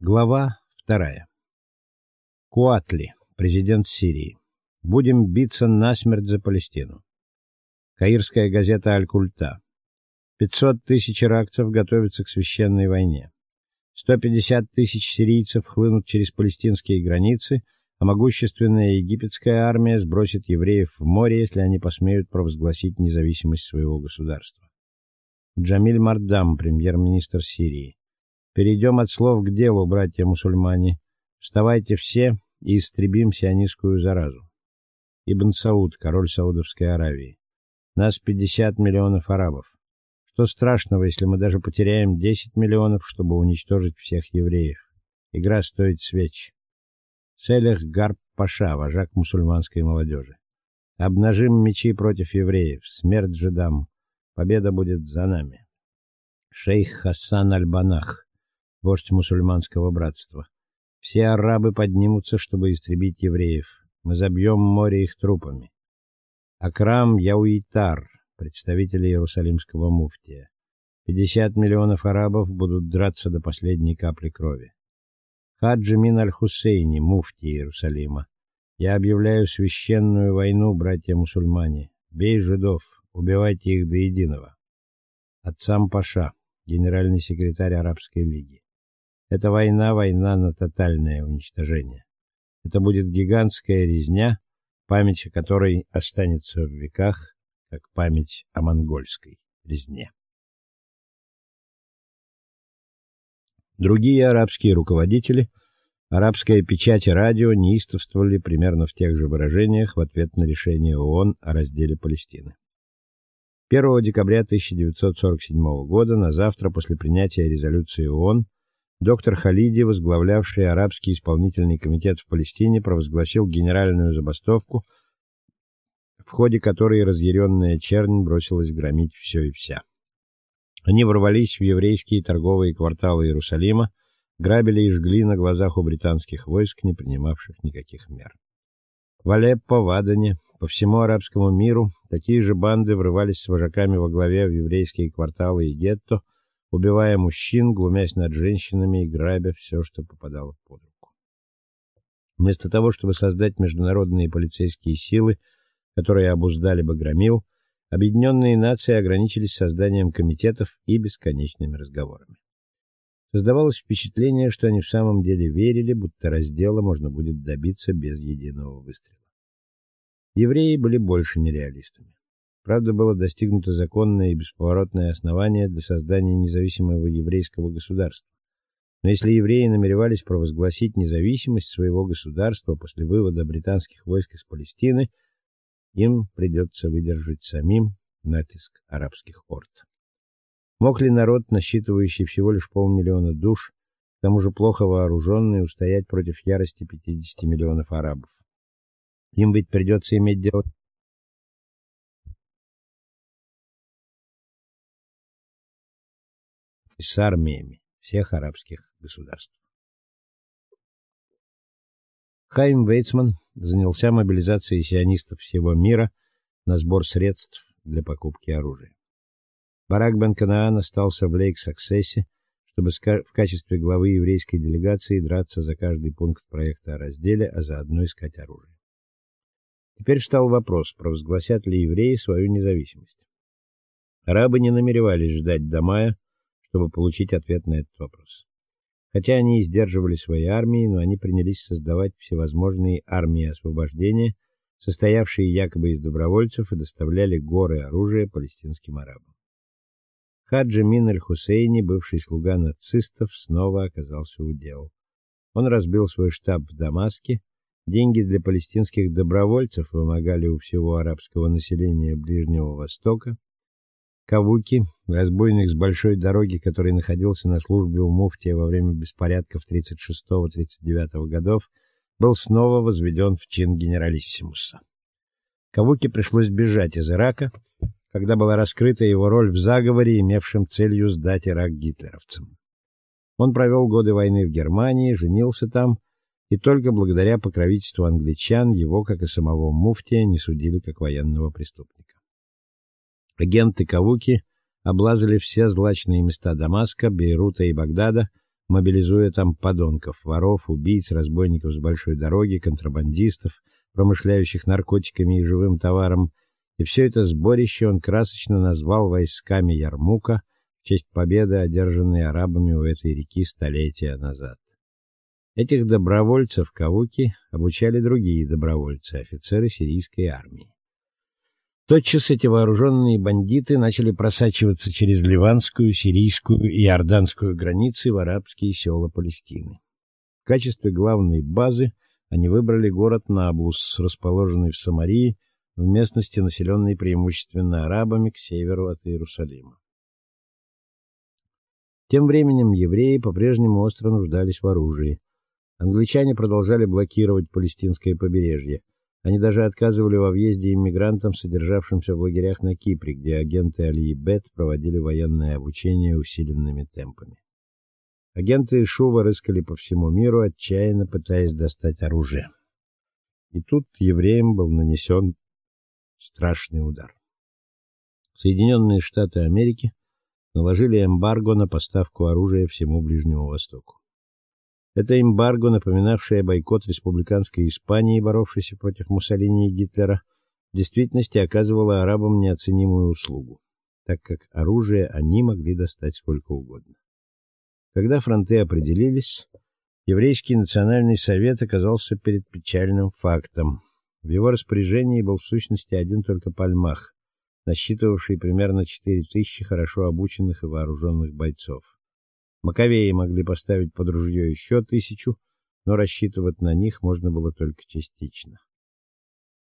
Глава вторая. Куатли, президент Сирии. Будем биться насмерть за Палестину. Каирская газета Аль-Культа. 500 тысяч иракцев готовятся к священной войне. 150 тысяч сирийцев хлынут через палестинские границы, а могущественная египетская армия сбросит евреев в море, если они посмеют провозгласить независимость своего государства. Джамиль Мардам, премьер-министр Сирии. Перейдем от слов к делу, братья-мусульмане. Вставайте все и истребим сионистскую заразу. Ибн Сауд, король Саудовской Аравии. Нас 50 миллионов арабов. Что страшного, если мы даже потеряем 10 миллионов, чтобы уничтожить всех евреев? Игра стоит свеч. Селех Гарб Паша, вожак мусульманской молодежи. Обнажим мечи против евреев, смерть жидам. Победа будет за нами. Шейх Хасан Аль-Банах, вождь мусульманского братства. Все арабы поднимутся, чтобы истребить евреев. Мы забьем море их трупами. Акрам Яуитар, представитель Иерусалимского муфтия. 50 миллионов арабов будут драться до последней капли крови. Хаджи Мин аль-Хусейни, муфти Иерусалима. Я объявляю священную войну, братья-мусульмане. Бей жидов, убивайте их до единого. Отцам Паша, генеральный секретарь Арабской лиги. Эта война война на тотальное уничтожение. Это будет гигантская резня, память о которой останется в веках, как память о монгольской резне. Другие арабские руководители, арабская печать и радио неистовствовали примерно в тех же выражениях в ответ на решение ООН о разделе Палестины. 1 декабря 1947 года, на завтра после принятия резолюции ООН, доктор Халиди, возглавлявший арабский исполнительный комитет в Палестине, провозгласил генеральную забастовку, в ходе которой разъяренная чернь бросилась громить все и вся. Они ворвались в еврейские торговые кварталы Иерусалима, грабили и жгли на глазах у британских войск, не принимавших никаких мер. В Алеппо, в Адане, по всему арабскому миру такие же банды врывались с вожаками во главе в еврейские кварталы и гетто, убивая мужчин, глумясь над женщинами и грабя все, что попадало под руку. Вместо того, чтобы создать международные полицейские силы, которые обуздали бы громил, объединенные нации ограничились созданием комитетов и бесконечными разговорами. Создавалось впечатление, что они в самом деле верили, будто раздела можно будет добиться без единого выстрела. Евреи были больше нереалистами. Правда, было достигнуто законное и бесповоротное основание для создания независимого еврейского государства. Но если евреи намеревались провозгласить независимость своего государства после вывода британских войск из Палестины, им придется выдержать самим натиск арабских орд. Мог ли народ, насчитывающий всего лишь полмиллиона душ, к тому же плохо вооруженный, устоять против ярости 50 миллионов арабов? Им ведь придется иметь дело с армиями всех арабских государств. Хайм Вейцман занялся мобилизацией сионистов всего мира на сбор средств для покупки оружия. Барак бен Канаан остался в Лейк-Саксессе, чтобы в качестве главы еврейской делегации драться за каждый пункт проекта о разделе, а заодно искать оружие. Теперь встал вопрос, провозгласят ли евреи свою независимость. Арабы не намеревались ждать до мая, чтобы получить ответ на этот вопрос. Хотя они и сдерживали свои армии, но они принялись создавать всевозможные армии освобождения, состоявшие якобы из добровольцев и доставляли горы оружия палестинским арабам. Хаджи Мин аль-Хусейни, бывший слуга нацистов, снова оказался у дел. Он разбил свой штаб в Дамаске, деньги для палестинских добровольцев вымогали у всего арабского населения Ближнего Востока, Кавуки, разбойник с большой дороги, который находился на службе у муфтия во время беспорядков 36-39 годов, был снова возведен в чин генералиссимуса. Кавуки пришлось бежать из Ирака, когда была раскрыта его роль в заговоре, имевшем целью сдать Ирак гитлеровцам. Он провел годы войны в Германии, женился там, и только благодаря покровительству англичан его, как и самого муфтия, не судили как военного преступника. Агенты Кавуки облазали все злачные места Дамаска, Бейрута и Багдада, мобилизуя там подонков, воров, убийц, разбойников с большой дороги, контрабандистов, промышляющих наркотиками и живым товаром. И все это сборище он красочно назвал войсками Ярмука в честь победы, одержанной арабами у этой реки столетия назад. Этих добровольцев Кавуки обучали другие добровольцы, офицеры сирийской армии. Тотчас эти вооруженные бандиты начали просачиваться через ливанскую, сирийскую и иорданскую границы в арабские села Палестины. В качестве главной базы они выбрали город Наблус, расположенный в Самарии, в местности, населенной преимущественно арабами к северу от Иерусалима. Тем временем евреи по-прежнему остро нуждались в оружии. Англичане продолжали блокировать палестинское побережье. Они даже отказывали во въезде иммигрантам, содержавшимся в лагерях на Кипре, где агенты Али и Бет проводили военное обучение усиленными темпами. Агенты Шува рыскали по всему миру, отчаянно пытаясь достать оружие. И тут евреям был нанесен страшный удар. Соединенные Штаты Америки наложили эмбарго на поставку оружия всему Ближнему Востоку. Это эмбарго, напоминавшее бойкот республиканской Испании, боровшейся против Муссолини и Гитлера, в действительности оказывало арабам неоценимую услугу, так как оружие они могли достать сколько угодно. Когда фронты определились, еврейский национальный совет оказался перед печальным фактом. В его распоряжении был в сущности один только Пальмах, насчитывавший примерно 4000 хорошо обученных и вооруженных бойцов. Маковеи могли поставить под ружье еще тысячу, но рассчитывать на них можно было только частично.